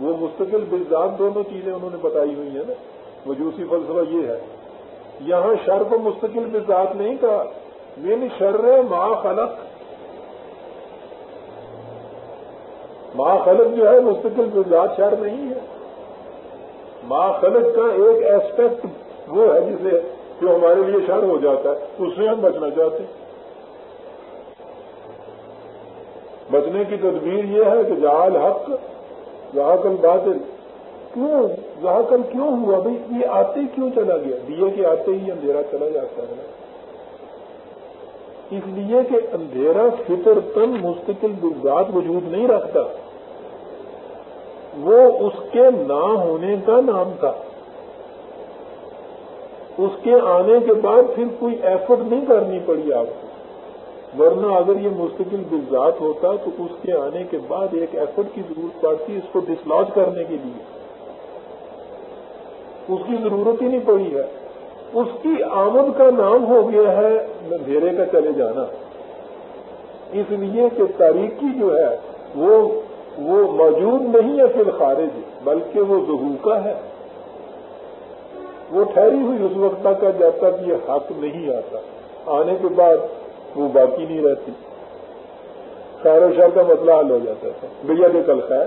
وہ مستقل بزاد دونوں چیزیں انہوں نے بتائی ہوئی ہیں نا۔ مجوسی فلسفہ یہ ہے۔ یہاں شر کو مستقل بزاد نہیں کہا۔ من شر ما خلق۔ ما خلق جو ہے مستقل بزاد شر نہیں ہے۔ ما خلق کا ایک ایسپیکٹ وہ ہے جسے جو ہمارے لیے شر ہو جاتا ہے۔ اس سے ہم بچنا چاہتے ہیں۔ بچنے کی تدبیر یہ ہے کہ جہال حق جہاں کل کیوں؟ جہاں کل کیوں ہوا بھائی؟ یہ آتے کیوں چلا گیا؟ دیے کے آتے ہی اندھیرا چلا جاتا ہے۔ اس لیے کہ اندھیرا فطر تن مستقل بزاد وجود نہیں رکھتا۔ وہ اس کے نہ ہونے کا نام تھا۔ اس کے آنے کے بعد پھر کوئی ایفرٹ نہیں کرنی پڑی آپ کو۔ ورنہ اگر یہ مستقل بزاد ہوتا تو اس کے آنے کے بعد ایک ایفرٹ کی ضرورت پڑتی اس کو ڈسلاج کرنے کے لیے۔ اس کی ضرورت ہی نہیں پڑی ہے۔ اس کی آمد کا نام ہو گیا ہے اندھیرے کا چلے جانا۔ اس لیے کہ تاریخی جو ہے وہ وہ موجود نہیں ہے پھر الخارج، بلکہ وہ ظہور کا ہے۔ وہ ٹھہری ہوئی اس وقت تک جب تک یہ حق نہیں آتا۔ آنے کے بعد وہ باقی نہیں رہتی۔ خیر و شر کا مسئلہ حل ہو جاتا تھا۔ بھیا کے کل خیر۔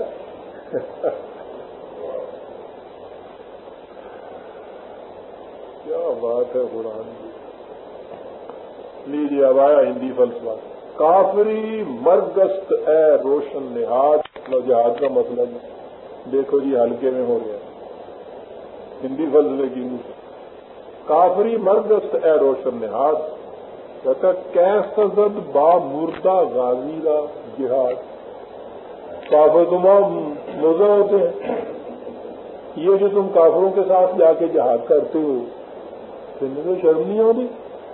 کیا بات ہے قرآن لیجیے اب آیا ہندی فلسفہ۔ کافری مرگست اے روشن نہاد۔ جہاد کا مسئلہ دیکھو جی ہلکے میں ہو گیا۔ ہندی فلسفے کی کافری مرگست اے روشن نہاد۔ کہتا کیسد با مردہ غازی کا جہاد۔ کافر تمام موزہ ہوتے ہیں۔ یہ جو تم کافروں کے ساتھ جا کے جہاد کرتے ہو سننے میں شرم نہیں ہوتی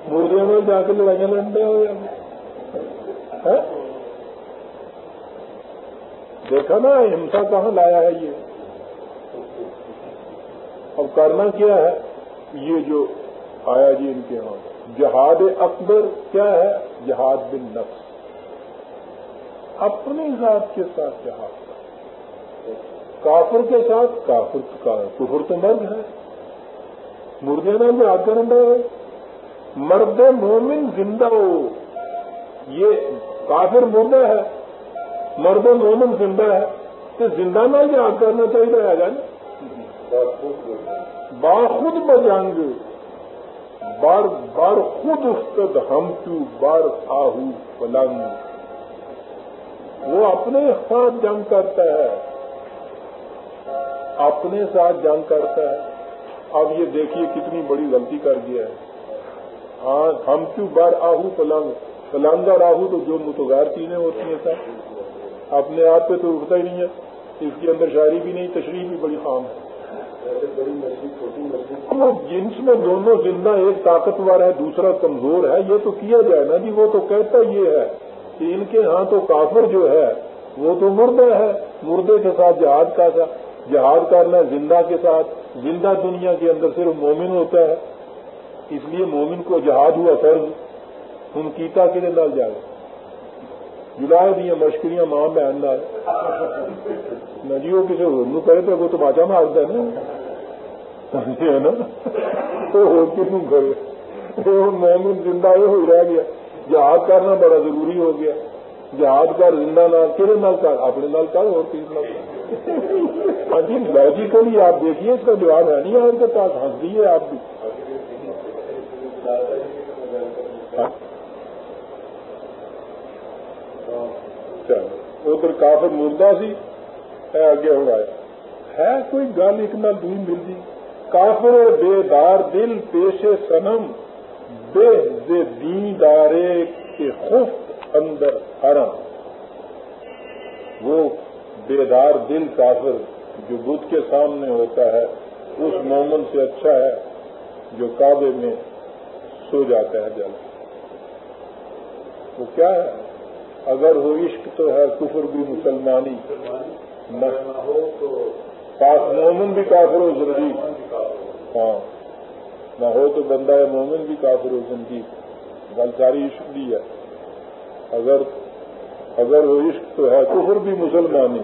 مردے میں جا کے لڑائیاں لڑتے ہو یا ہاں؟ دیکھا نا ہمسا کہاں لایا ہے یہ؟ اب کرنا کیا ہے؟ یہ جو آیا جی ان کے ہاں۔ جہاد اکبر کیا ہے؟ جہاد بن نفس اپنی ذات کے ساتھ جہاد کافر کے ساتھ کافر کا کفر تو مرد ہے۔ مردے میں آگ کرنا ہے مرد مومن زندہ ہو۔ یہ کافر مردہ ہے۔ مرد مومن زندہ ہے۔ تو زندہ نہ یاد کرنا چاہیے۔ آ جائے باخود بجانگ۔ بار بار خود استد ہم تو بار آہو پلنگ وہ اپنے ساتھ جنگ کرتا ہے۔ اپنے ساتھ جنگ کرتا ہے۔ اب یہ دیکھیے کتنی بڑی غلطی کر دیا ہے۔ ہاں ہم کیوں بار آہو پلنگ پلنگ اور آہو تو جو متغیر چیزیں ہوتی ہیں سر اپنے آپ پہ تو اٹھتا ہی نہیں ہے۔ اس کے اندر شاعری بھی نہیں، تشریح بھی بڑی خام ہے۔ جنس میں دونوں زندہ ایک طاقتور ہے، دوسرا کمزور ہے، یہ تو کیا جائے نا جی؟ وہ تو کہتا یہ ہے کہ ان کے ہاں تو کافر جو ہے، وہ تو مردہ ہے، مردے کے ساتھ جہاد کا تھا جہاد کرنا زندہ کے ساتھ، زندہ دنیا کے اندر صرف مومن ہوتا ہے۔ اس لیے مومن کو جہاد ہوا فرض ان کیتا کے لیے نہ جائے۔ جلائے دیا مشکریاں ماں بہن نہ جی وہ کسی اور کرے تو وہ تو باچا مارتا ہے نا۔ ہے نا؟ تو کیوں کرے مومن زندہ یہ ہو رہ گیا۔ جہاد کرنا بڑا ضروری ہو گیا۔ جہاد کر، زندہ نال کہڑے نال کر؟ اپنے نال کر، اور کس نال ہاں جی لاجیکلی آپ دیکھیے، اس کا جواب ہے نہیں، آپ کے پاس ہنس دیے آپ بھی۔ ادھر کافر مردہ سی اگے ہو آیا ہے کوئی گل ایک نال دوئی ملتی کافر بے دار دل پیش سنم بے دے دیندارے کے خفت اندر حرم۔ وہ بیدار دل کافر جو بدھ کے سامنے ہوتا ہے، اس مومن سے اچھا ہے جو کعبے میں سو جاتا ہے جل وہ کیا ہے؟ اگر وہ عشق تو ہے، کفر بھی مسلمانی۔ نہ ہو تو پاس مومن بھی کافر ہو زندگی ہاں۔ نہ ہو تو بندہ ہے مومن بھی کافر ہو زندگی گل ساری عشق بھی ہے۔ اگر اگر وہ عشق تو ہے، کفر بھی مسلمانی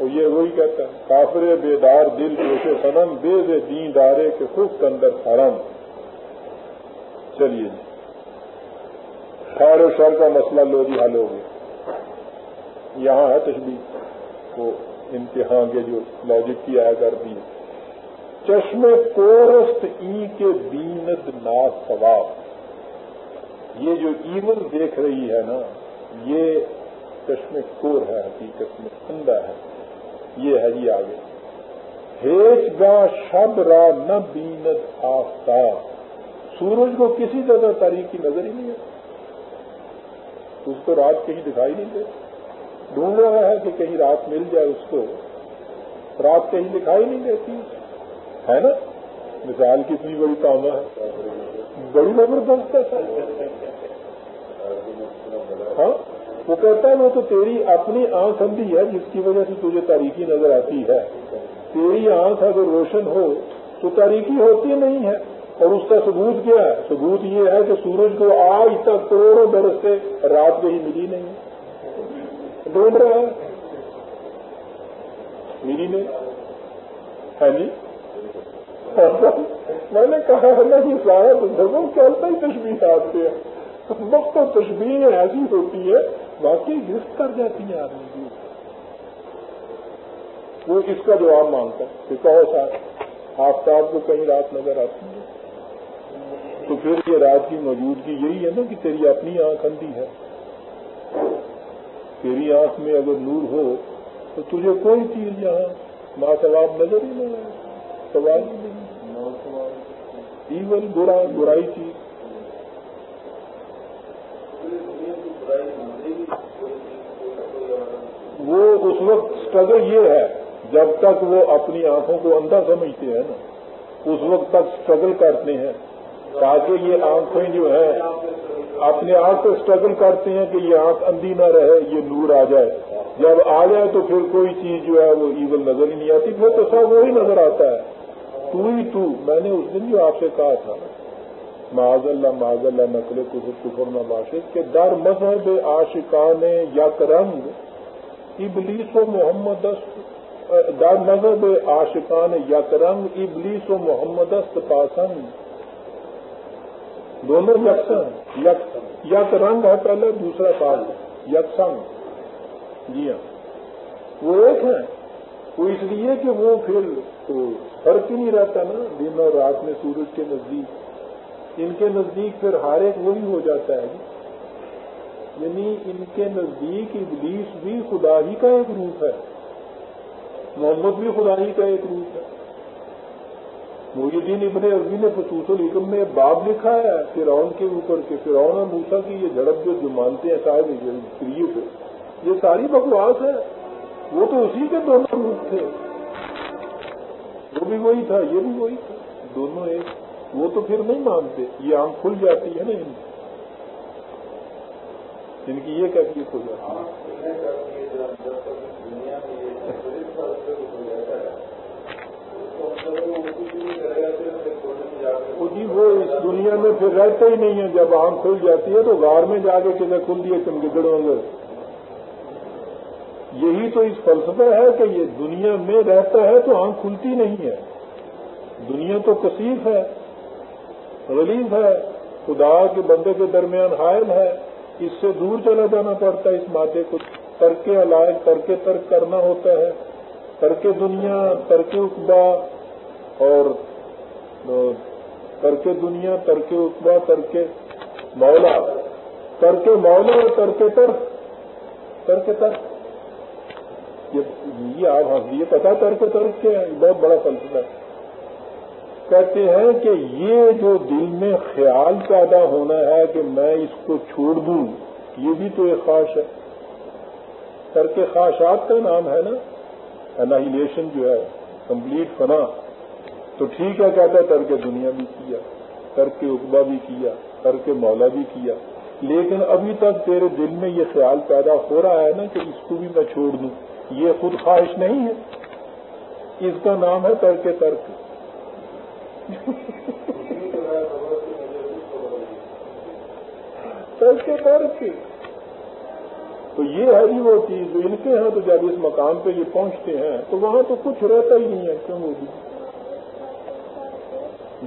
وہ یہ وہی کہتا ہے، کافر بیدار دل جوشے سنم بے دے دین دارے کے خود اندر حرم چلیے جی۔ خیر و شر کا مسئلہ لو جی، حل ہو گیا۔ یہاں ہے تشبیح وہ امتحان کے جو لاجک کی آیا کرتی ہے۔ چشم کورست ای کے بیند نا ثواب یہ جو ایون دیکھ رہی ہے نا، یہ چشم کور ہے، حقیقت میں اندھا ہے۔ یہ ہے جی آگے۔ ہیچ گا شب را نہ بیند آفتاب۔ سورج کو کسی جگہ تاریخی نظر ہی نہیں ہے۔ اس کو رات کہیں دکھائی نہیں دے۔ ڈھونڈ رہا ہے کہ کہیں رات مل جائے اس کو، رات کہیں دکھائی نہیں دیتی، ہے نا؟ مثال کتنی بڑی کام ہے۔ بڑی زبردست ہے ہاں؟ وہ کہتا ہے وہ تو تیری اپنی آنکھ اندھی ہے، جس کی وجہ سے تجھے تاریخی نظر آتی ہے۔ تیری آنکھ اگر روشن ہو، تو تاریخی ہوتی نہیں ہے۔ اور اس کا ثبوت کیا ہے؟ ثبوت یہ ہے کہ سورج کو آج تک کروڑوں برس سے رات کہیں ملی نہیں۔ ڈھونڈ رہا ہے ملی نہیں ہے ہاں جی؟ میں نے کہا ہے نہیں سارا تو کہتا ہی تشبیح آتے ہیں۔ وقت تشبیح ایسی ہوتی ہے، واقعی گرفت کر جاتی ہیں آدمی کی وہ اس کا جواب مانگتا ہے، کہ کہو ساتھ آفتاب کو کہیں رات نظر آتی ہے۔ تو پھر یہ رات کی موجودگی یہی ہے نا کہ تیری اپنی آنکھ اندھی ہے۔ تیری آنکھ میں اگر نور ہو تو تجھے کوئی چیز یہاں ماں ثواب نظر ہی نہیں ہے سوال ہی نہیں۔ ایون برا برائی چیز۔ وہ اس وقت اسٹرگل یہ ہے، جب تک وہ اپنی آنکھوں کو اندھا سمجھتے ہیں نا، اس وقت تک اسٹرگل کرتے ہیں۔ تاکہ یہ آنکھیں جو ہے اپنے آپ کو اسٹرگل کرتے ہیں کہ یہ آنکھ اندھی نہ رہے، یہ نور آ جائے۔ جب آ جائے تو پھر کوئی چیز جو ہے وہ ایگل نظر ہی نہیں آتی، پھر تو سب وہی نظر آتا ہے۔ تو ہی تو، میں نے اس دن جو آپ سے کہا تھا معاذ اللہ معاذ اللہ نقل کفر کفر نہ باشد، کہ در مذہب آشقان یک رنگ ابلیس و محمد در مذہب آشقان یک رنگ ابلیس و محمد است پاسنگ دونوں یکساں یک رنگ ہے پہلے، دوسرا کال یکسنگ جی ہاں۔ وہ ایک ہے وہ اس لیے کہ وہ پھر تو فرق ہی نہیں رہتا نا، دن اور رات میں سورج کے نزدیک۔ ان کے نزدیک پھر ہر ایک وہی ہو جاتا ہے۔ یعنی ان کے نزدیک ابلیس بھی خدا ہی کا ایک روپ ہے۔ محمد بھی خدا ہی کا ایک روپ ہے۔ محی الدین ابن عربی نے خصوص الحکم میں باب لکھا ہے فرعون کے اوپر کہ فرعون اور موسا کی یہ جھڑپ جو مانتے ہیں صاحب کریے یہ ساری بکواس ہے وہ تو اسی کے دونوں روپ تھے وہ بھی وہی تھا یہ بھی وہی تھا دونوں ایک وہ تو پھر نہیں مانتے یہ آنکھ کھل جاتی ہے نا ان ان کی یہ کیفیت ہو جاتی ہے جی وہ اس دنیا میں پھر رہتے ہی نہیں ہے۔ جب آنکھ کھل جاتی ہے تو غار میں جا کے کسی کھل دیے، تم گڑوں گے یہی تو اس فلسفہ ہے کہ یہ دنیا میں رہتا ہے تو آنکھ کھلتی نہیں ہے۔ دنیا تو کثیف ہے غلیف ہے، خدا کے بندے کے درمیان حائل ہے۔ اس سے دور چلا جانا پڑتا ہے۔ اس مادے کو ترک علاج، ترک ترک کرنا ہوتا ہے۔ ترک دنیا، ترک اقبا اور ترک دنیا، ترک اقبا، ترک مولا ترک مولا اور ترک ترک ترک ترک یہ آپ ہاں، یہ پتا ترک ترک کیا ہے؟ بہت بڑا فلسفہ ہے۔ کہتے ہیں کہ یہ جو دل میں خیال پیدا ہونا ہے کہ میں اس کو چھوڑ دوں، یہ بھی تو ایک خواہش ہے۔ ترک خواہشات کا نام ہے نا؟ انہیلیشن جو ہے کمپلیٹ فنا۔ تو ٹھیک ہے، کہتا ہے ترک دنیا بھی کیا، ترک اقبا بھی کیا، ترک مولا بھی کیا۔ لیکن ابھی تک تیرے دل میں یہ خیال پیدا ہو رہا ہے نا کہ اس کو بھی میں چھوڑ دوں۔ یہ خود خواہش نہیں ہے۔ اس کا نام ہے ترک ترک۔ ترک ترک۔ تو یہ ہے جی وہ چیز، ان کے ہیں تو جب اس مقام پہ یہ پہنچتے ہیں، تو وہاں تو کچھ رہتا ہی نہیں ہے۔ کیوں؟ وہ بھی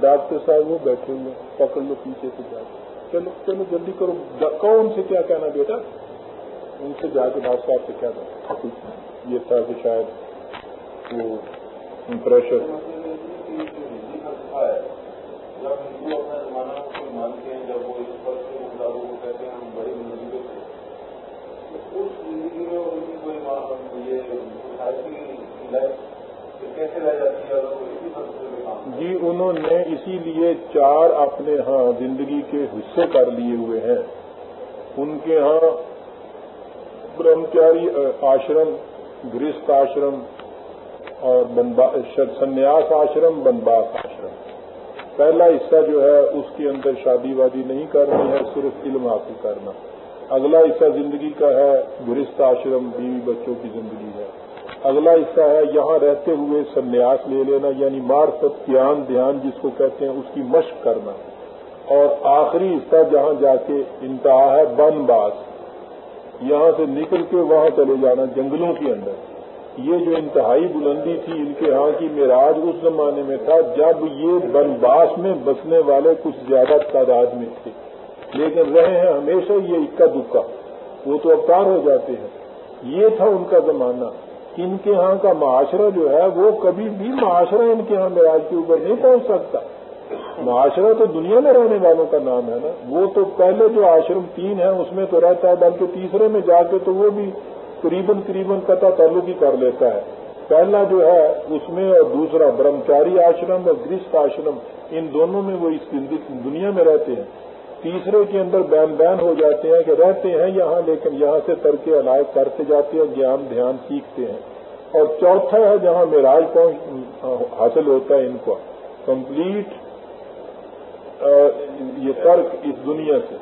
ڈاکٹر صاحب وہ بیٹھے ہوئے پکڑ لو پیچھے سے جا چلو چلو، جلدی کرو۔ کون سے کیا کہنا بیٹا؟ ان سے جا کے ڈاکٹر صاحب سے کیا کہنا یہ تھا کہ شاید وہ پریشر جی انہوں نے اسی لیے چار اپنے ہاں زندگی کے حصے کر لیے ہوئے ہیں۔ ان کے ہاں برہمچاری آشرم، گرست آشرم اور سنیاس آشرم، بنباس آشرم۔ پہلا حصہ جو ہے، اس کے اندر شادی وادی نہیں کرنی ہے، صرف علم حاصل کرنا۔ اگلا حصہ زندگی کا ہے، گرست آشرم، بیوی بچوں کی زندگی ہے۔ اگلا حصہ ہے، یہاں رہتے ہوئے سنیاس لے لینا یعنی مارفت دھیان دھیان جس کو کہتے ہیں، اس کی مشق کرنا۔ اور آخری حصہ جہاں جا کے انتہا ہے، بن باس یہاں سے نکل کے وہاں چلے جانا، جنگلوں کے اندر۔ یہ جو انتہائی بلندی تھی ان کے ہاں کی معراج اس زمانے میں تھا، جب یہ بن باس میں بسنے والے کچھ زیادہ تعداد میں تھے۔ لیکن رہے ہیں ہمیشہ یہ اکا دکا۔ وہ تو اوتار ہو جاتے ہیں۔ یہ تھا ان کا زمانہ۔ ان کے ہاں کا معاشرہ جو ہے وہ کبھی بھی معاشرہ ان کے ہاں معراج کے اوپر نہیں پہنچ سکتا۔ معاشرہ تو دنیا میں رہنے والوں کا نام ہے نا۔ وہ تو پہلے جو آشرم تین ہے اس میں تو رہتا ہے، بلکہ تیسرے میں جا کے تو وہ بھی قریباً قریباً قطع تعلق ہی کر لیتا ہے۔ پہلا جو ہے، اس میں اور دوسرا برہمچاری آشرم اور گرست آشرم، ان دونوں میں وہ اس دنیا میں رہتے ہیں۔ تیسرے کے اندر بین بین ہو جاتے ہیں کہ رہتے ہیں یہاں، لیکن یہاں سے ترک علائق کرتے جاتے ہیں جان دھیان سیکھتے ہیں۔ اور چوتھا ہے، جہاں میراج پہنچ، حاصل ہوتا ہے ان کو۔ کمپلیٹ یہ ترک اس دنیا سے،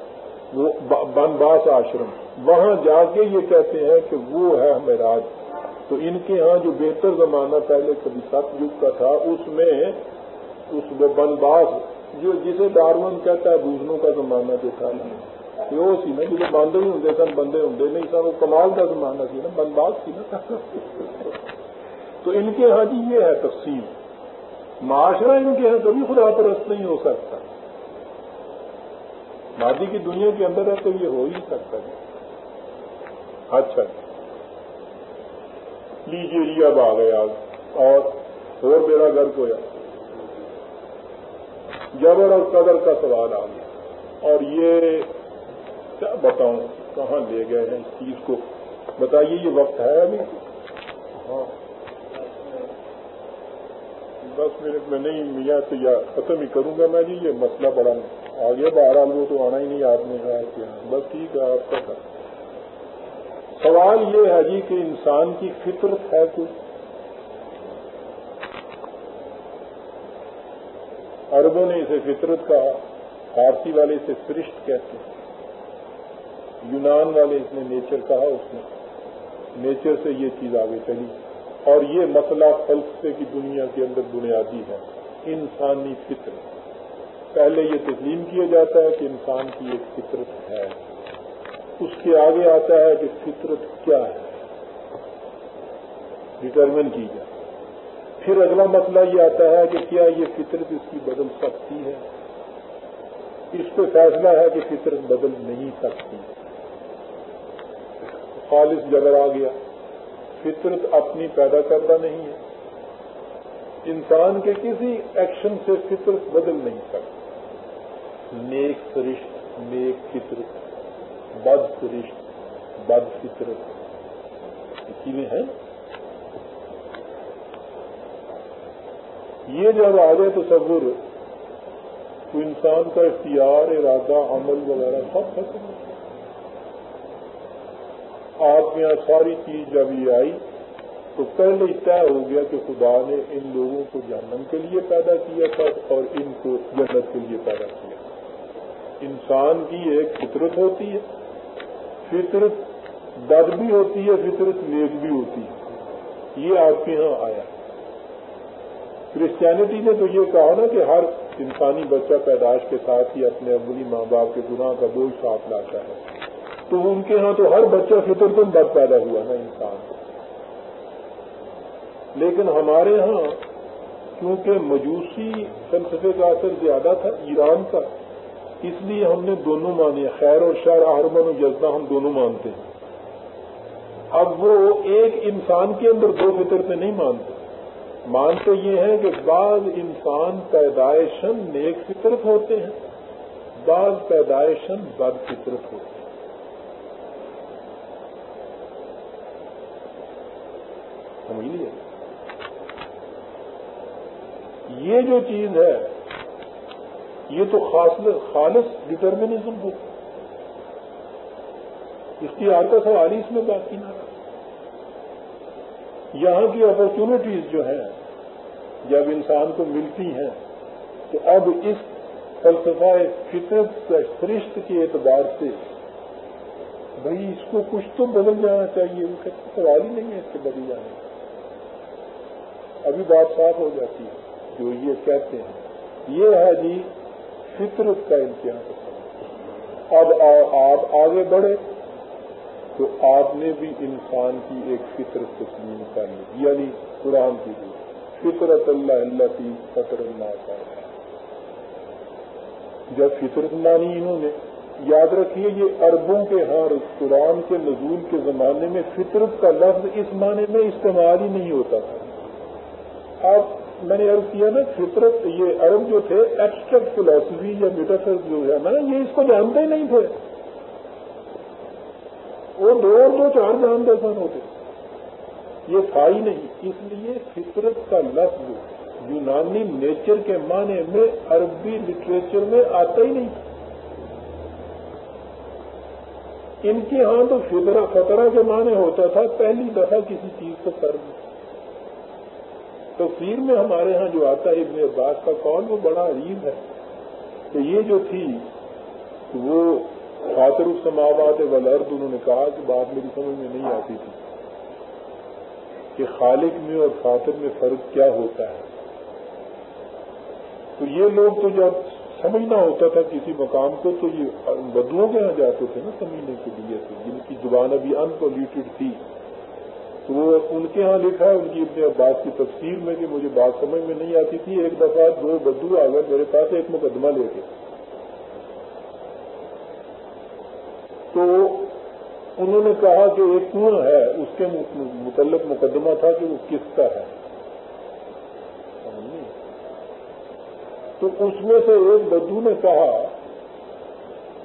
وہ بنباس آشرم۔ وہاں جا کے یہ کہتے ہیں کہ وہ ہے میراج تو ان کے ہاں جو بہتر زمانہ پہلے کبھی ست یگ کا تھا، اس میں، اس بنباس جو جسے ڈارون کہتا ہے، دوسروں کا زمانہ جو تھا وہ سی نا جسے باندھے ہی ہوں سن، بندے ہوں نہیں سر وہ کمال کا زمانہ سی نا بندباز سی نا۔ تو ان کے ہاں جی یہ ہے تقسیم معاشرہ ان کے ہاں کبھی خدا پرست نہیں ہو سکتا۔ مادی کی دنیا کے اندر ہے تو یہ ہو ہی سکتا ہے۔ اچھا۔ لیجیے جی، اب آ گیا اور میرا گھر کو یا جبر اور قدر کا سوال آ گیا۔ اور یہ کیا بتاؤں؟ کہاں لے گئے ہیں اس چیز کو؟ بتائیے یہ وقت ہے ابھی ہاں۔ دس منٹ میں نہیں میاں تو یا ختم ہی کروں گا میں جی یہ مسئلہ بڑا آ گیا۔ بہرحال وہ تو آنا ہی نہیں، آپ نے کہا کہ ہاں۔ بس ٹھیک ہے، آپ کا سوال یہ ہے جی کہ انسان کی فطرت ہے کچھ عربوں نے اسے فطرت کہا فارسی والے اسے سرشت کہتے ہیں۔ یونان والے اس نے نیچر کہا، اس نے نیچر سے یہ چیز آگے چلی۔ اور یہ مسئلہ فلسفے کی دنیا کے اندر بنیادی ہے۔ انسانی فطرت۔ پہلے یہ تسلیم کیا جاتا ہے کہ انسان کی ایک فطرت ہے۔ اس کے آگے آتا ہے کہ فطرت کیا ہے۔ ڈٹرمن کی جائے پھر اگلا مسئلہ یہ آتا ہے کہ کیا یہ فطرت اس کی بدل سکتی ہے؟ اس پہ فیصلہ ہے کہ فطرت بدل نہیں سکتی۔ خالص جگر آ گیا۔ فطرت اپنی پیدا کردہ نہیں ہے۔ انسان کے کسی ایکشن سے فطرت بدل نہیں سکتی۔ نیک سرشت نیک فطرت، بد سرشت بد فطرت۔ اسی میں ہے۔ یہ جب آ جائے تصور تو انسان کا اختیار، ارادہ، عمل وغیرہ سب ختم آپ کے یہاں ساری چیز جب یہ آئی، تو پہلے طے ہو گیا کہ خدا نے ان لوگوں کو جہنم کے لیے پیدا کیا تھا اور ان کو جنت کے لیے پیدا کیا۔ انسان کی ایک فطرت ہوتی ہے، فطرت بد بھی ہوتی ہے، فطرت نیک بھی ہوتی ہے۔ یہ آپ کے یہاں آیا۔ کرسچینٹی نے تو یہ کہا نا کہ ہر انسانی بچہ پیدائش کے ساتھ ہی اپنے ابلی ماں باپ کے گناہ کا بوجھ ساتھ لاتا ہے۔ تو ان کے ہاں تو ہر بچہ فطر تم بد پیدا ہوا نا انسان۔ لیکن ہمارے ہاں کیونکہ مجوسی فلسفے کا اثر زیادہ تھا، ایران کا، اس لیے ہم نے دونوں مانے خیر اور شر، احرمن و جذبہ ہم دونوں مانتے ہیں۔ اب وہ ایک انسان کے اندر دو فطر پہ نہیں مانتے۔ مانتے یہ ہیں کہ بعض انسان پیدائشن نیک فطرت ہوتے ہیں، بعض پیدائشن بد فطرت ہوتے ہیں۔ سمجھ لیے یہ جو چیز ہے، یہ تو خالص ڈٹرمنزم ہوتا اختیار کا سوال ہی اس میں باقی نہ رہا۔ یہاں کی اپرچونٹیز جو ہیں جب انسان کو ملتی ہیں، تو اب اس فلسفہ فطرت فرشت کے اعتبار سے بھائی اس کو کچھ تو بدل جانا چاہیے، وہ سوال ہی نہیں ہے اس کے بدل جانے کا۔ ابھی بات صاف ہو جاتی ہے جو یہ کہتے ہیں۔ یہ ہے جی فطرت کا امتحان اب آپ آگے بڑھے تو آپ نے بھی انسان کی ایک فطرت تسلیم کر لی یعنی قرآن کی۔ بھی فطرت اللہ اللہ کی فطر اللہ کا جب فطرت مانی انہوں نے، یاد رکھیے یہ عربوں کے ہاں قرآن کے نزول کے زمانے میں فطرت کا لفظ اس معنی میں استعمال ہی نہیں ہوتا تھا۔ آپ، میں نے عرض کیا نا، فطرت یہ عرب جو تھے ایبسٹریکٹ فلاسفی یا میٹافر جو ہے نا، یہ اس کو جانتے ہی نہیں تھے۔ وہ دو اور دو چار جان سن ہوتے یہ تھا ہی نہیں۔ اس لیے فطرت کا لفظ یونانی نیچر کے معنی میں عربی لٹریچر میں آتا ہی نہیں۔ ان کے ہاں تو فطرہ خطرہ کے معنی ہوتا تھا، پہلی دفعہ کسی چیز کو کر تفسیر میں ہمارے ہاں جو آتا ہے ابن عباس کا کون وہ بڑا عجیب ہے کہ یہ جو تھی، وہ خاطر السماوات والارض، انہوں نے کہا کہ بات میری سمجھ میں نہیں آتی تھی۔ کہ خالق میں اور خاطر میں فرق کیا ہوتا ہے؟ تو یہ لوگ تو جب سمجھنا ہوتا تھا کسی مقام کو، تو یہ بدوؤں کے یہاں جاتے تھے نا سمجھنے کے لیے جن کی زبان ابھی انپولیوٹیڈ تھی، تو وہ ان کے ہاں لکھا ہے، ان کی اپنے بات کی تفسیر میں کہ مجھے بات سمجھ میں نہیں آتی تھی۔ ایک دفعہ دو بدو آ گئے میرے پاس، ایک مقدمہ لے کے۔ تو انہوں نے کہا کہ ایک کنواں ہے؟ اس کے متعلق مقدمہ تھا کہ وہ کس کا ہے۔ تو اس میں سے ایک بدو نے کہا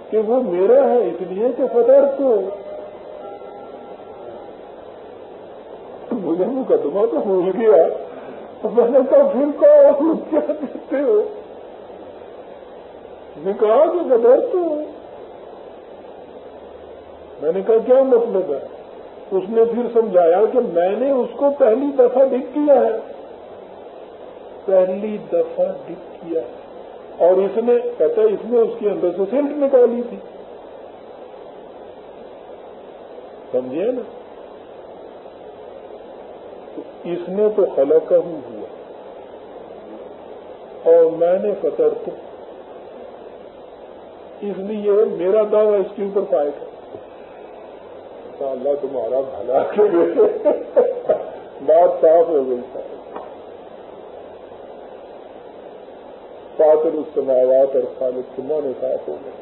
کہ وہ میرا ہے اس لیے کہ فتح کو۔ مجھے مقدمہ تو بھول گیا۔ میں نے کہا، پھر کہا کیا کہتے ہو؟ نے کہا کہ بدر تو۔ میں نے کہا، کیا مطلب ہے؟ اس نے پھر سمجھایا کہ میں نے اس کو پہلی دفعہ ڈک کیا ہے۔ پہلی دفعہ ڈک کیا ہے۔ اور اس نے کہتا اس نے اس کے اندر سے سلٹ نکالی تھی۔ سمجھے نا؟ تو اس نے تو خلق ہوا۔ اور میں نے قطر تو۔ اس لیے میرا دعویٰ اس کے اوپر پائے گا اللہ تمہارا بھلا بات صاف ہو گئی فاطر السماوات اور خالد سما نے صاف ہو گئے۔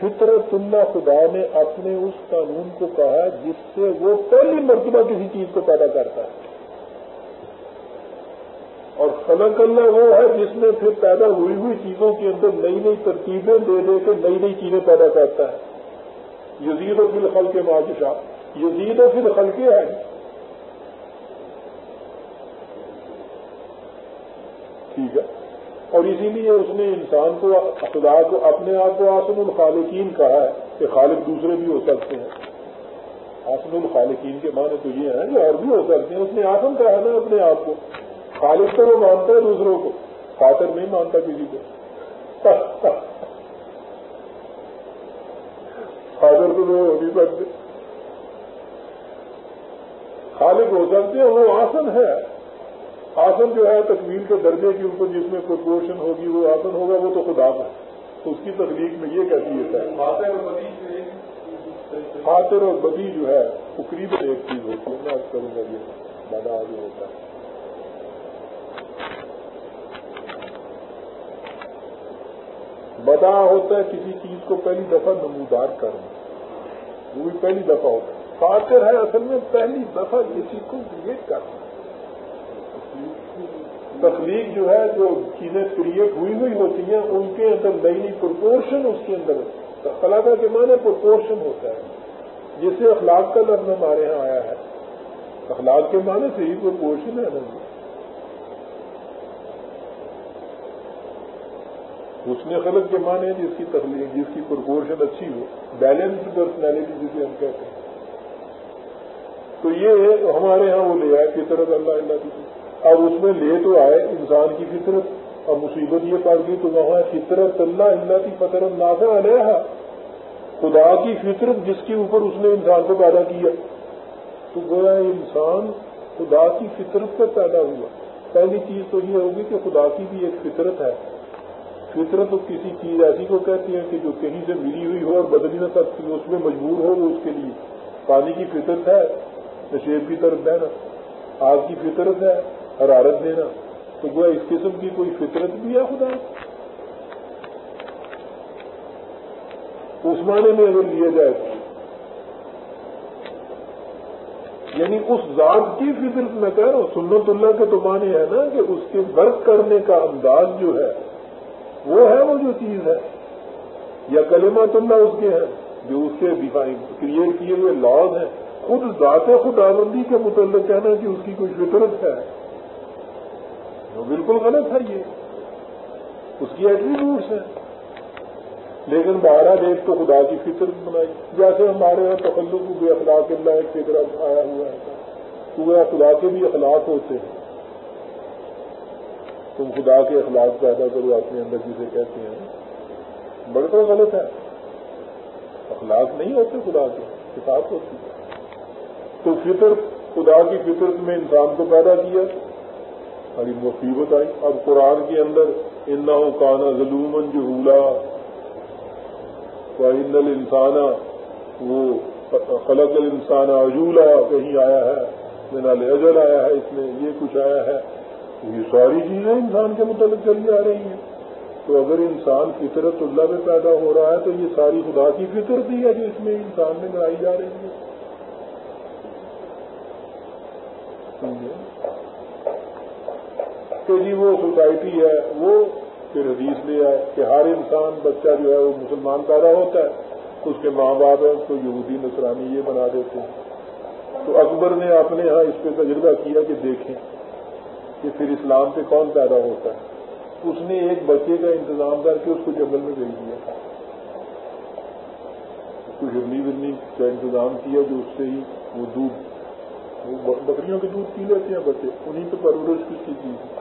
فطرت اللہ خدا نے اپنے اس قانون کو کہا جس سے وہ پہلی مرتبہ کسی چیز کو پیدا کرتا ہے۔ اور خلق اللہ وہ ہے جس میں پھر پیدا ہوئی ہوئی چیزوں کے اندر نئی نئی ترکیبیں دے دے کے نئی نئی چیزیں پیدا کرتا ہے۔ یزید و فل خل کے معاشا یزید و فل خل کے ہے۔ ٹھیک ہے۔ اور اسی لیے اس نے انسان کو خدا کو، اپنے آپ کو آسن الخالقین کہا ہے کہ خالق دوسرے بھی ہو سکتے ہیں۔ آسن الخالقین کے معنی تو یہ ہے کہ اور بھی ہو سکتے ہیں۔ اس نے آسن کہا نا اپنے آپ کو۔ خالص تو وہ مانتا ہے دوسروں کو خاطر نہیں مانتا کسی کو۔ خاطر تو وہ ہو نہیں سکتے۔ خالق ہو سکتے ہیں وہ آسن ہے۔ آسن جو ہے تصویر کے درجے کے اوپر جس میں پرپورشن ہوگی وہ آسن ہوگا وہ تو خدا کا۔ تو اس کی تخلیق میں یہ کیفیت ہے۔ خاطر اور بدی جو ہے۔ وہ قریب ایک چیز ہوتی ہے۔ میں کروں گا یہ بڑا آگے ہوتا ہے۔ بدا ہوتا ہے کسی چیز کو پہلی دفعہ نمودار کرنا۔ وہ بھی پہلی دفعہ ہوتا ہے۔ فاطر ہے اصل میں پہلی دفعہ کسی کو کریٹ کرنا۔ تخلیق جو ہے، جو چیزیں کریٹ ہوئی ہوئی ہوتی ہیں، ان کے اندر نئی نئی پرپورشن اس کے اندر فلاقہ کے معنی پرپورشن ہوتا ہے۔ جس سے اخلاق کا لفظ ہمارے یہاں آیا ہے۔ اخلاق کے معنی سے ہی پرپورشن ہے۔ نا اس نے خلق کے معنی جس کی تخلیق، جس کی پرپورشن اچھی ہو بیلنس پرسنالٹی جسے ہم کہتے ہیں۔ تو یہ ہمارے ہاں وہ لے آئے، فطرت اللہ اللہ کی اب اس میں لے تو آئے انسان کی فطرت، اور مصیبت یہ پڑ گئی تو وہاں فطرت اللہ اللہ کی فطرت نازا علیہ خدا کی فطرت جس کے اوپر اس نے انسان کو پیدا کیا۔ تو گویا انسان خدا کی فطرت پر پیدا ہوا۔ پہلی چیز تو یہ ہوگی کہ خدا کی بھی ایک فطرت ہے۔ فطرت تو کسی چیز ایسی کو کہتی ہے کہ جو کہیں سے ملی ہوئی ہو اور بدلی نہ سکتی اس میں مجبور ہو وہ اس کے لیے۔ پانی کی فطرت ہے، نشیب کی طرف دینا۔ آگ کی فطرت ہے، حرارت دینا۔ تو وہ اس قسم کی کوئی فطرت بھی ہے خدا؟ اس معنی میں اگر لیا جائے تو یعنی اس ذات کی فطرت میں کہہ رہا ہوں، سنت اللہ کے تو معنی ہے نا کہ اس کے ورک کرنے کا انداز جو ہے وہ ہے وہ جو چیز ہے، یا کلمات اللہ اس کے ہیں، جو اس کے کریٹ کیے ہوئے لاز ہیں۔ خود ذات خود آبندی کے متعلق کہنا کہ اس کی کوئی فطرت ہے۔ وہ بالکل غلط ہے یہ۔ اس کی ایٹریبیوٹس ہیں۔ لیکن بارہ دیکھ تو خدا کی فطرت بنائی۔ جیسے ہمارے یہاں تخلق بے اخلاق اللہ ایک فطرت آیا ہوا ہے۔ تو خدا کے بھی اخلاق ہوتے ہیں۔ تم خدا کے اخلاق پیدا کرو اپنے اندر جسے کہتے ہیں۔ بڑے تو غلط ہے۔ اخلاق نہیں ہوتے خدا کے، کتاب ہوتی ہے۔ تو فطر، خدا کی فطرت میں انسان کو پیدا کیا۔ بڑی مصیبت آئی۔ اب قرآن کے اندر ان کانا ظلم جہولا۔ ان انسان وہ خلق الانسان عجولا۔ کہیں آیا ہے، من اجل آیا ہے، اس میں یہ کچھ آیا ہے۔ یہ ساری چیزیں انسان کے متعلق چلی آ رہی ہیں۔ تو اگر انسان فطرت اللہ میں پیدا ہو رہا ہے تو یہ ساری خدا کی فطرت ہی ہے جو اس میں انسان میں بنائی جا رہی ہے۔ کہ جی وہ سوسائٹی ہے، وہ پھر حدیث لے آئے کہ ہر انسان بچہ جو ہے وہ مسلمان پیدا ہوتا ہے، اس کے ماں باپ ہیں، اس کو یہودی نصرانی یہ بنا دیتے ہیں۔ تو اکبر نے اپنے ہاں اس پہ تجربہ کیا کہ دیکھیں۔ کہ پھر اسلام پہ کون پیدا ہوتا ہے؟ اس نے ایک بچے کا انتظام کر کے اس کو جنگل میں بھیج دیا اس کو ہرنی ورنی کا انتظام کیا جو اس سے ہی وہ دودھ، وہ بکریوں کے دودھ پی لیتے ہیں بچے۔ انہیں پہ پرورش کس کی چیز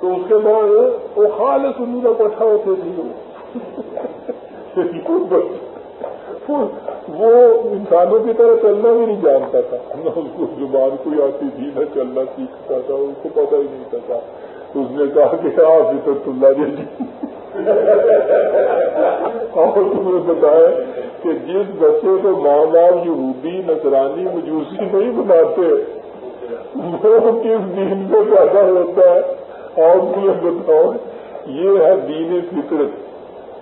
تو اس کے بعد وہ خالص انہوں کا پٹھا ہوتے تھے وہ وہ انسانوں کی طرح چلنا بھی نہیں جانتا تھا۔ نہ اس کو زبان کوئی آتی تھی نہ چلنا سیکھتا تھا اس کو پتا ہی نہیں تھا۔ اس نے کہا کہ ہاں، آپ فطرت اللہ جی۔ اور تمہیں بتایا کہ جس بچے کو ماں باپ یہودی نسرانی مجوسی نہیں بناتے، وہ کس دین میں پیدا ہوتا ہے؟ اور تمہیں بتاؤ، یہ ہے دین فطرت۔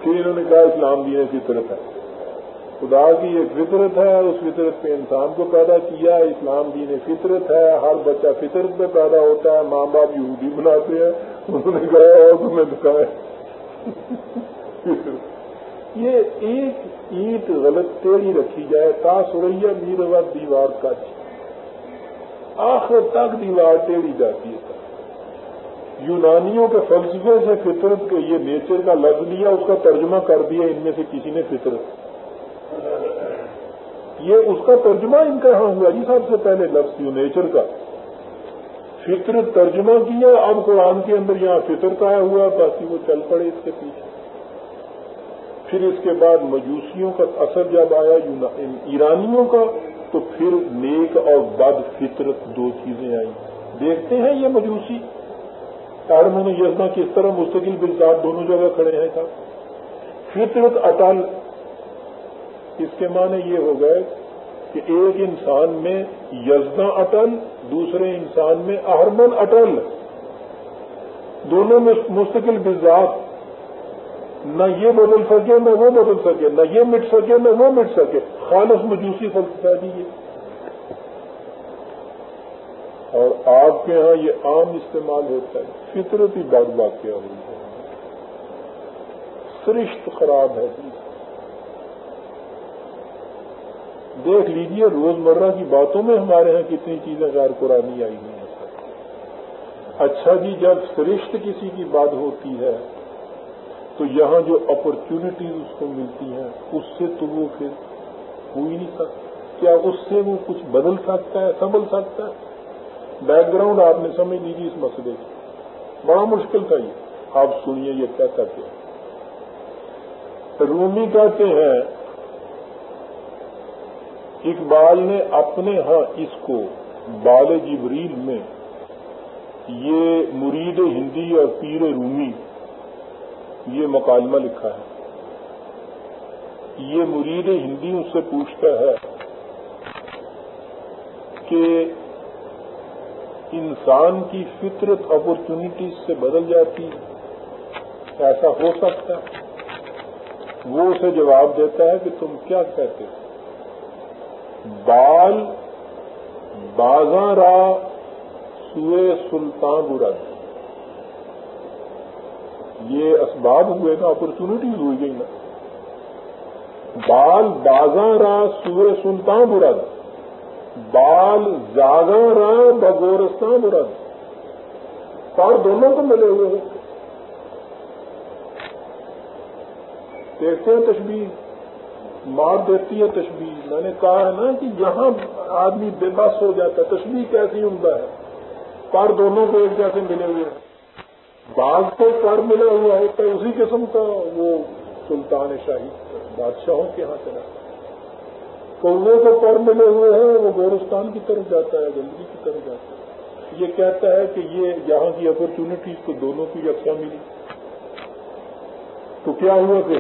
پھر انہوں نے کہا اسلام دین فطرت ہے۔ خدا کی ایک فطرت ہے اس فطرت پہ انسان کو پیدا کیا اسلام دین فطرت ہے، ہر بچہ فطرت پہ پیدا ہوتا ہے، ماں باپ یہودی بناتے ہیں، انہوں نے کہا، اور تمہیں دکھایا. یہ ایک اینٹ غلط ٹیڑھی رکھی جائے، تا سوریا میر دیوار کا آخر تک دیوار ٹیڑھی جاتی ہے۔ یونانیوں کے فلسفے سے فطرت کے یہ نیچر کا لفظ لیا، اس کا ترجمہ کر دیا، ان میں سے کسی نے فطرت۔ یہ اس کا ترجمہ ان کا یہاں ہوا جی سب سے پہلے لفظ نیچر کا۔ فطرت ترجمہ کیا، اب قرآن کے اندر یہاں فطرت آیا ہوا، باقی وہ چل پڑے اس کے پیچھے۔ پھر اس کے بعد مجوسیوں کا اثر جب آیا ایرانیوں کا، تو پھر نیک اور بد فطرت دو چیزیں آئی دیکھتے ہیں یہ مجوسی۔ کارمون یزنا کس طرح مستقل بلزاد دونوں جگہ کھڑے ہیں۔ صاحب فطرت اٹل اس کے معنی یہ ہو گئے کہ ایک انسان میں یزنا اٹل، دوسرے انسان میں احرمن اٹل۔ دونوں میں مستقل بزاد نہ یہ بدل سکے، نہ وہ بدل سکے، نہ یہ مٹ سکے، نہ وہ مٹ سکے۔ خالص مجوسی فلسفہ دیجیے اور آپ کے ہاں یہ عام استعمال ہوتا ہے۔ فطرتی بات بات کیا ہوئی ہے۔ سرشت خراب ہے جی دیکھ لیجیے، روزمرہ کی باتوں میں ہمارے ہاں کتنی چیزیں غیر قرآنی آئی ہوئی ہیں۔ اچھا جی جب سرشت کسی کی بات ہوتی ہے، تو یہاں جو اپرچونٹیز اس کو ملتی ہیں، اس سے تو وہ پھر ہو ہی نہیں سکتا۔ کیا اس سے وہ کچھ بدل سکتا ہے، سنبھل سکتا ہے؟ بیک گراؤنڈ آپ نے سمجھ لیجیے اس مسئلے کی۔ بڑا مشکل تھا یہ۔ آپ سنیے یہ کیا کہتے ہیں۔ رومی کہتے ہیں اقبال نے اپنے ہاں اس کو بال جبریل میں، یہ مرید ہندی اور پیر رومی، یہ مکالمہ لکھا ہے۔ یہ مرید ہندی اس سے پوچھتا ہے کہ انسان کی فطرت اپرچونٹیز سے بدل جاتی ہے۔ ایسا ہو سکتا ہے؟ وہ اسے جواب دیتا ہے کہ تم کیا کہتے ہو؟ بال، بازاں را سوئے سلطان برد یہ اسباب ہوئے نا اپرچونٹیز ہوئی گئی نا۔ بال، بازاں را سور سلطان برد بال زاگاں را بگورستان برد اور دونوں کو ملے ہوئے ہیں۔ دیکھتے ہیں تشبیح مار دیتی ہے تشبیح۔ میں نے کہا ہے نا کہ یہاں آدمی بے بس ہو جاتا ہے۔ تشبیح کیسی عمدہ ہے؟ پر دونوں کو ایک جیسے ملے ہوئے ہیں۔ بعض کو پر ملا ہوا ہوتا ہے اسی قسم کا وہ سلطان شاہی بادشاہوں کے یہاں چلا۔ کوے کو پر ملے ہوئے ہیں، وہ گورستان کی طرف جاتا ہے گندگی کی طرف جاتا ہے۔ یہ کہتا ہے کہ یہ یہاں کی اپرچونٹیز کو دونوں کی یکساں ملی۔ تو کیا ہوا کہ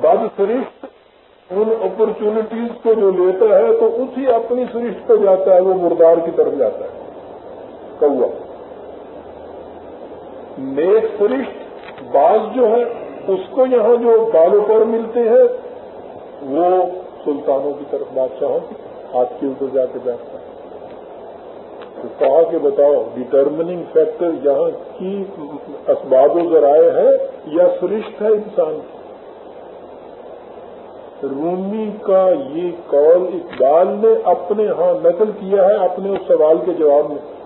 بد سرشت ان اپرچونٹیز کو جو لیتا ہے تو اسی اپنی سرشت پہ جاتا ہے، وہ مردار کی طرف جاتا ہے۔ کوا۔ نیک فرشت بعض جو ہے اس کو یہاں جو بالوں پر ملتے ہیں، وہ سلطانوں کی طرف، بادشاہوں کی ہاتھ کے اوپر جا کے بیٹھتا ہے۔ تو کہا کہ بتاؤ ڈٹرمنگ فیکٹر یہاں کی اسباب و ذرائع ہے یا فرشت ہے انسان کی؟ رومی کا یہ قول اقبال نے اپنے ہاں نقل کیا ہے اپنے اس سوال کے جواب میں۔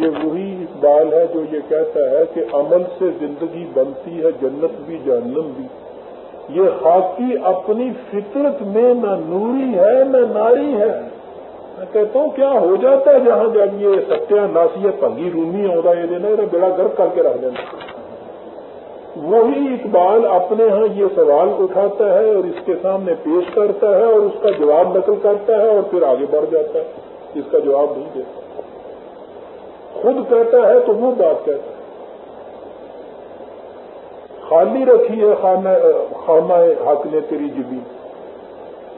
یہ وہی اقبال ہے جو یہ کہتا ہے کہ عمل سے زندگی بنتی ہے، جنت بھی، جہنم بھی۔ یہ خاکی اپنی فطرت میں نہ نوری ہے، نہ ناری ہے۔ میں کہتا ہوں، کیا ہو جاتا ہے جہاں جب یہ ستیہ ناسی پنگی رومی ہو رہا یہ دینا بڑا گرد کر کے رکھ دینا۔ وہی اقبال اپنے ہاں یہ سوال اٹھاتا ہے اور اس کے سامنے پیش کرتا ہے اور اس کا جواب نقل کرتا ہے اور پھر آگے بڑھ جاتا ہے، اس کا جواب نہیں دیتا۔ خود کہتا ہے تو وہ بات کہتا ہے۔ خالی رکھی ہے خانہ حق نے تیری جبی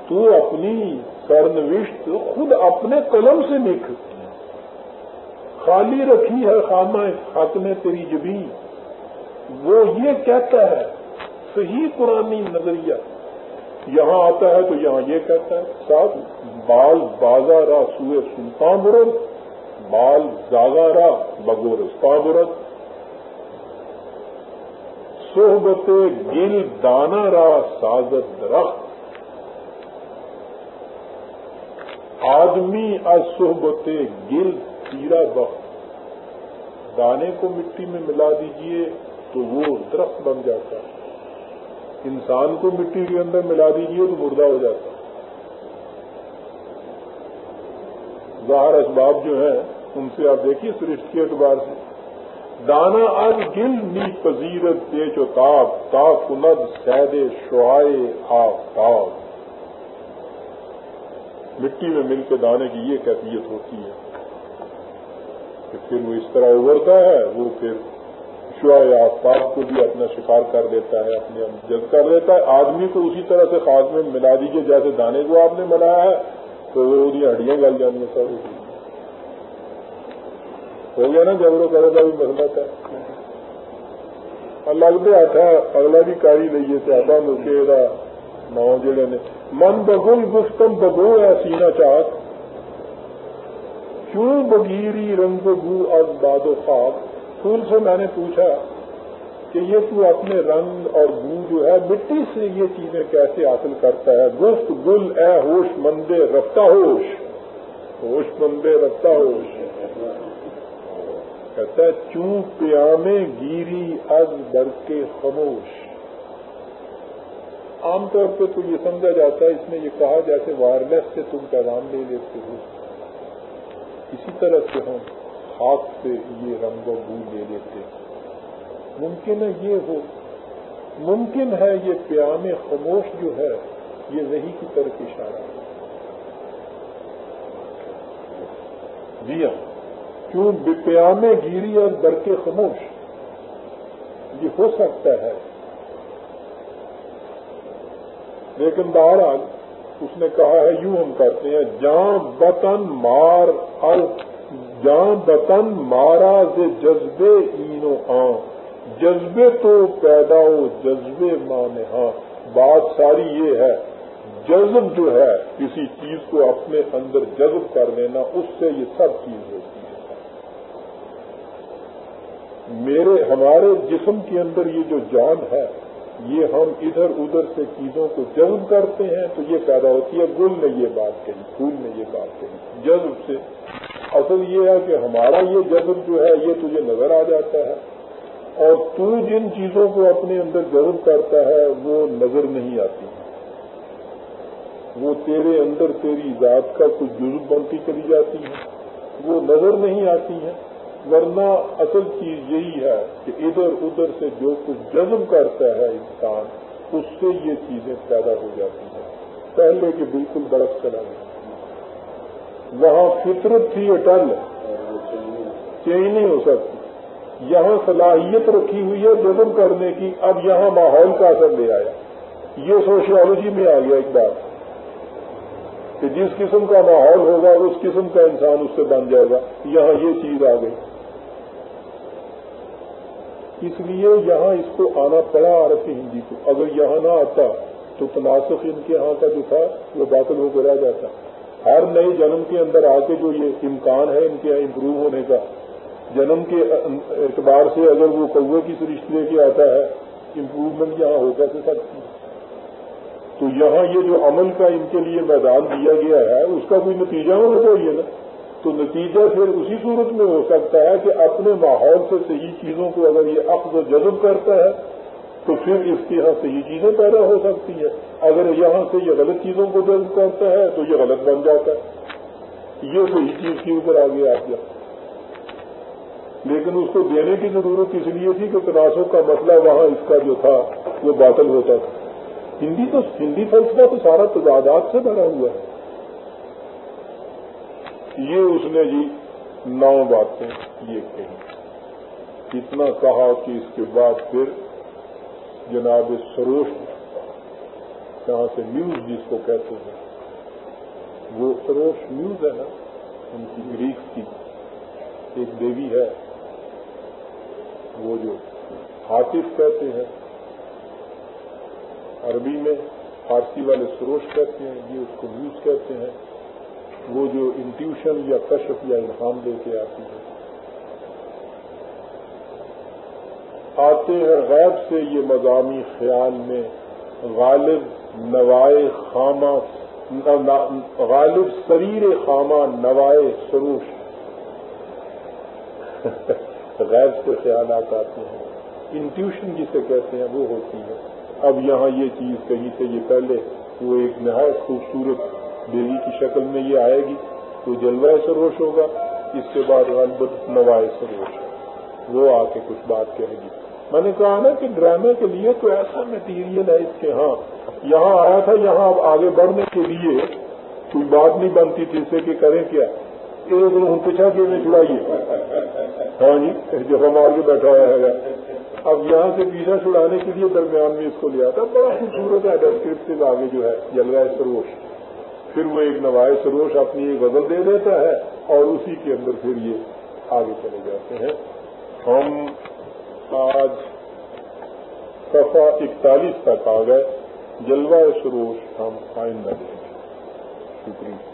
تو اپنی سرنوشت خود اپنے قلم سے لکھ خالی رکھی ہے خانہ حق نے تیری جبی وہ یہ کہتا ہے، صحیح پرانی نظریہ، یہاں آتا ہے تو یہاں یہ کہتا ہے صاحب بال بازار سوئے سلطان برد بال زاگارا بگور پابرت صحبت گل دانا را سازت درخت۔ آدمی از صحبت گل تیرا بخت، دانے کو مٹی میں ملا دیجیے۔ تو وہ درخت بن جاتا ہے۔ انسان کو مٹی کے اندر ملا دیجیے تو مردہ ہو جاتا ہے۔ ظاہر اسباب جو ہیں، ان سے آپ دیکھیے سرشت کے اعتبار سے۔ دانا از گل نی پذیرت دے چو تاب تا کند، سید شعائے آفتاب۔ مٹی میں مل کے دانے کی یہ کیفیت ہوتی ہے کہ پھر وہ اس طرح ابھرتا ہے، وہ پھر یا آفتاب کو بھی اپنا شکار کر دیتا ہے، اپنے جذب کر دیتا ہے۔ آدمی کو اسی طرح سے خاص میں ملا دیجیے جیسے دانے کو آپ نے ملایا ہے، تو وہ ہڈیاں گل جانی سر ہو گیا نا جبرو کرے کا بھی مسئلہ تھا لگتے آتا اگلا بھی کاری لیے سیاپا موقع کا نام جڑے نے۔ من بگل گفتم بگو ہے سینا چاک۔ کیوں بگیری رنگ گو از باد و خاک؟ پھول سے میں نے پوچھا کہ یہ تو اپنے رنگ اور بو جو ہے، مٹی سے یہ چیزیں کیسے حاصل کرتا ہے؟ گفت، گل، اے، ہوش، مندے، رفتہ، ہوش۔ ہوش، مندے، رفتہ، ہوش۔ کہتا ہے، چوں پیامے گیری از بر کے خاموش۔ عام طور پہ تو یہ سمجھا جاتا ہے، اس میں یہ کہا جیسے وائرلیس سے تم پیغام لے لیتے ہو۔ اسی طرح سے ہم ہاتھ سے یہ رنگ و بو لے لیتے ممکن ہے یہ ہو۔ ممکن ہے یہ پیام خاموش جو ہے، یہ وہی کی طرف اشارہ۔ ہے جی ہاں کیوں پیام گیری اور برقے خاموش۔ یہ ہو سکتا ہے۔ لیکن بہرحال، اس نے کہا ہے، یوں ہم کرتے ہیں، جان بتن مار الف جان بتن مارا سے جذبے اینو آ جذبے تو پیدا ہو، جذبے ماں ہاں۔ بات ساری یہ ہے، جذب جو ہے، کسی چیز کو اپنے اندر جذب کر لینا، اس سے یہ سب چیز ہوتی ہے۔ میرے، ہمارے جسم کے اندر یہ جو جان ہے، یہ ہم ادھر ادھر سے چیزوں کو جذب کرتے ہیں تو یہ پیدا ہوتی ہے۔ گل نے یہ بات کہی، پھول نے یہ بات کہی۔ جذب سے اصل یہ ہے کہ ہمارا یہ جذب جو ہے، یہ تجھے نظر آ جاتا ہے۔ اور تو جن چیزوں کو اپنے اندر جذب کرتا ہے، وہ نظر نہیں آتی۔ وہ تیرے اندر تیری ذات کا کچھ جزب بنتی چلی جاتی ہے۔ وہ نظر نہیں آتی ہے۔ ورنہ اصل چیز یہی ہے کہ ادھر ادھر سے جو کچھ جذب کرتا ہے انسان، اس سے یہ چیزیں پیدا ہو جاتی ہیں۔ پہلے کہ بالکل برف چلا گیا۔ وہاں فطرت تھی اٹل چینج نہیں ہو سکتی۔ یہاں صلاحیت رکھی ہوئی ہے جذب کرنے کی۔ اب یہاں ماحول کا اثر لے آیا۔ یہ سوشیالوجی میں آ گیا ایک بات۔ کہ جس قسم کا ماحول ہوگا، اس قسم کا انسان اس سے بن جائے گا۔ یہاں یہ چیز آ گئی۔ اس لیے یہاں اس کو آنا پڑا عرفی ہندی کو۔ اگر یہاں نہ آتا تو تناسخ ان کے یہاں کا جو تھا وہ باطل ہو کر رہ جاتا۔ ہر نئے جنم کے اندر آ کے جو یہ امکان ہے ان کے یہاں امپروو ہونے کا، جنم کے اعتبار سے اگر وہ کوے کی سرشت لے کے آتا ہے امپروومنٹ یہاں ہو کیسے سکتی تو یہاں یہ جو عمل کا ان کے لیے میدان دیا گیا ہے، اس کا کوئی نتیجہ ہونا چاہیے نا۔ تو نتیجہ پھر اسی صورت میں ہو سکتا ہے کہ اپنے ماحول سے صحیح چیزوں کو اگر یہ اخذ و جذب کرتا ہے تو پھر اس کے یہاں سے یہ چیزیں پیدا ہو سکتی ہیں۔ اگر یہاں سے یہ غلط چیزوں کو جذب کرتا ہے تو یہ غلط بن جاتا ہے۔ یہ صحیح چیز کے اوپر آگے آ گیا۔ لیکن اس کو دینے کی ضرورت اس لیے تھی کہ تناسوں کا مسئلہ وہاں اس کا جو تھا وہ باطل ہوتا تھا۔ ہندی تو ہندی فلسفہ تو سارا تضادات سے بنا ہوا ہے۔ یہ اس نے جی نو باتیں یہ کہی اتنا کہا کہ اس کے بعد پھر جناب سروش یہاں سے نیوز جس کو کہتے ہیں۔ وہ سروش نیوز ہے نا، ان کی گریک کی۔ ایک دیوی ہے، وہ جو حاطف کہتے ہیں، عربی میں فارسی والے سروش کہتے ہیں، یہ اس کو نیوز کہتے ہیں۔ وہ جو انٹیوشن یا کشف یا انعام دے کے آتی ہے۔ آتے ہیں غیب سے یہ مضامی خیال میں غالب نوائے خامہ غالب سریر خامہ نوائے سروش غیب سے خیالات آتے ہیں۔ انٹیوشن جسے کہتے ہیں وہ ہوتی ہے۔ اب یہاں یہ چیز کہیں سے یہ پہلے وہ ایک نہایت خوبصورت دیوی کی شکل میں یہ آئے گی تو جلوہ سروش ہوگا، اس کے بعد غلط نوائے سروش۔ وہ آ کے کچھ بات کہے گی۔ میں نے کہا نا کہ ڈرامے کے لیے تو ایسا میٹیریل ہے اس کے ہاں۔ یہاں آیا تھا، یہاں اب آگے بڑھنے کے لیے کوئی بات نہیں بنتی تھی، اس سے کہ کریں کیا؟ ایک ہوں پیچھا کے میں چھڑائیے ہاں جی جو ہمارے کے بیٹھا ہوا ہے۔ اب یہاں سے پیچھا چھڑانے کے لیے درمیان میں اس کو لیا تھا۔ بڑا خوبصورت ہے ڈسکرپٹو آگے جو ہے، جلوہ سروش۔ پھر وہ ایک نوائے سروش اپنی ایک غزل دے دیتا ہے اور اسی کے اندر پھر یہ آگے چلے جاتے ہیں۔ ہم آج صفحہ اکتالیس تک آ گئے جلوہ شروع ہم آئندہ دیں گے شکریہ۔